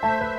Bye.